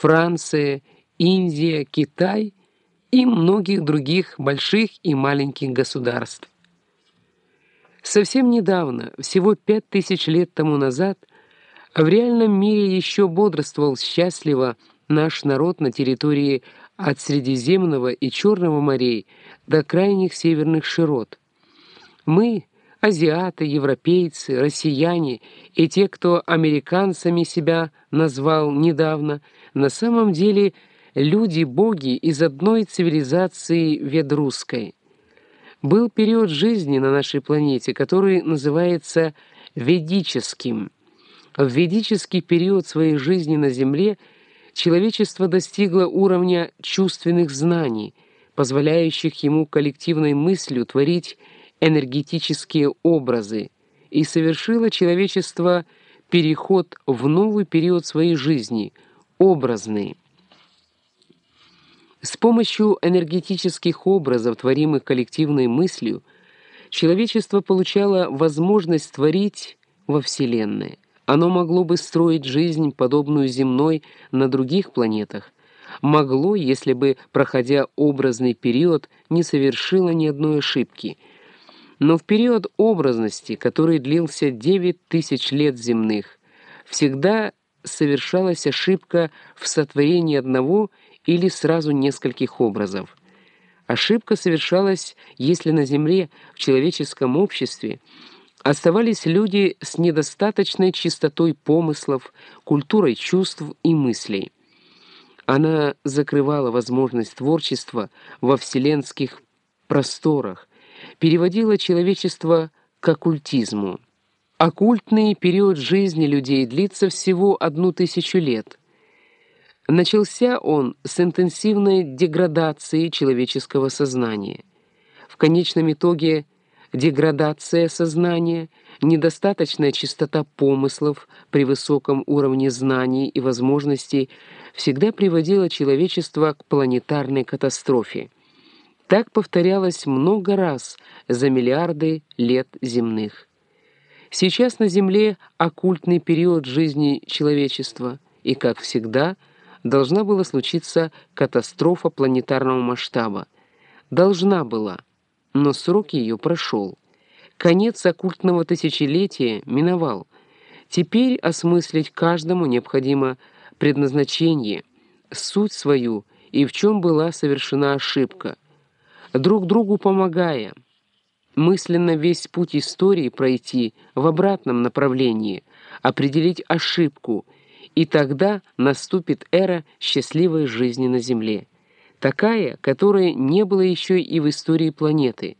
Франция, Индия, Китай и многих других больших и маленьких государств. Совсем недавно, всего пять тысяч лет тому назад, в реальном мире еще бодрствовал счастливо наш народ на территории от Средиземного и Черного морей до крайних северных широт. Мы, азиаты, европейцы, россияне и те, кто американцами себя назвал недавно, на самом деле люди-боги из одной цивилизации ведрусской. Был период жизни на нашей планете, который называется ведическим. В ведический период своей жизни на Земле человечество достигло уровня чувственных знаний, позволяющих ему коллективной мыслью творить энергетические образы, и совершило человечество переход в новый период своей жизни, образный. С помощью энергетических образов, творимых коллективной мыслью, человечество получало возможность творить во Вселенной. Оно могло бы строить жизнь, подобную земной, на других планетах. Могло, если бы, проходя образный период, не совершило ни одной ошибки. Но в период образности, который длился 9 тысяч лет земных, всегда совершалась ошибка в сотворении одного или сразу нескольких образов. Ошибка совершалась, если на Земле, в человеческом обществе, оставались люди с недостаточной чистотой помыслов, культурой чувств и мыслей. Она закрывала возможность творчества во вселенских просторах, переводила человечество к оккультизму. Оккультный период жизни людей длится всего одну тысячу лет. Начался он с интенсивной деградации человеческого сознания. В конечном итоге деградация сознания, недостаточная чистота помыслов при высоком уровне знаний и возможностей всегда приводила человечество к планетарной катастрофе. Так повторялось много раз за миллиарды лет земных. Сейчас на Земле оккультный период жизни человечества, и, как всегда, – должна была случиться катастрофа планетарного масштаба. Должна была, но срок ее прошел. Конец оккультного тысячелетия миновал. Теперь осмыслить каждому необходимо предназначение, суть свою и в чем была совершена ошибка. Друг другу помогая, мысленно весь путь истории пройти в обратном направлении, определить ошибку — и тогда наступит эра счастливой жизни на Земле, такая, которой не было еще и в истории планеты.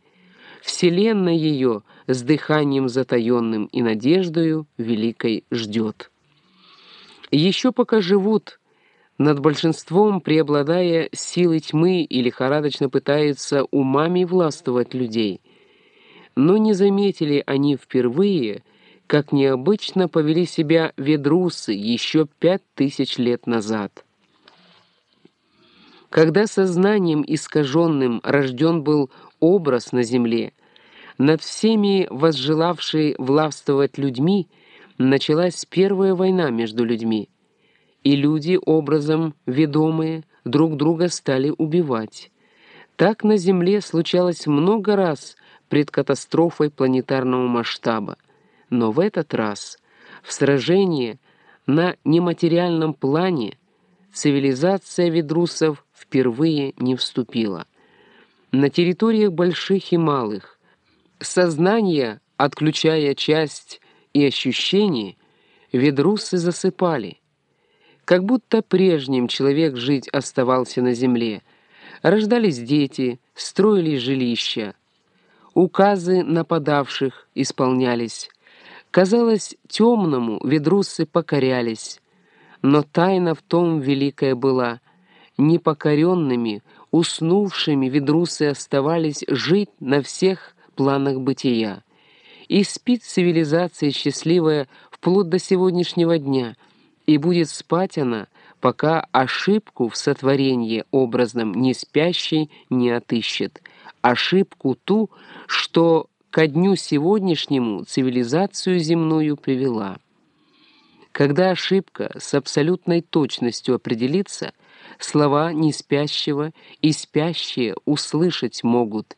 Вселенная ее с дыханием затаенным и надеждою великой ждет. Еще пока живут, над большинством преобладая силой тьмы и лихорадочно пытаются умами властвовать людей. Но не заметили они впервые, как необычно повели себя ведрусы еще пять тысяч лет назад. Когда сознанием искаженным рожден был образ на земле, над всеми возжелавшей властвовать людьми началась первая война между людьми, и люди, образом ведомые, друг друга стали убивать. Так на Земле случалось много раз пред катастрофой планетарного масштаба. Но в этот раз в сражении на нематериальном плане цивилизация ведрусов впервые не вступила. На территориях больших и малых сознание, отключая часть и ощущений, ведрусы засыпали. Как будто прежним человек жить оставался на земле. Рождались дети, строились жилища. Указы нападавших исполнялись. Казалось, темному ведрусы покорялись, но тайна в том великая была. Непокоренными, уснувшими ведрусы оставались жить на всех планах бытия. И спит цивилизация счастливая вплоть до сегодняшнего дня, и будет спать она, пока ошибку в сотворении образном не спящий не отыщет, ошибку ту, что ко дню сегодняшнему цивилизацию земную привела. Когда ошибка с абсолютной точностью определится, слова неспящего и спящие услышать могут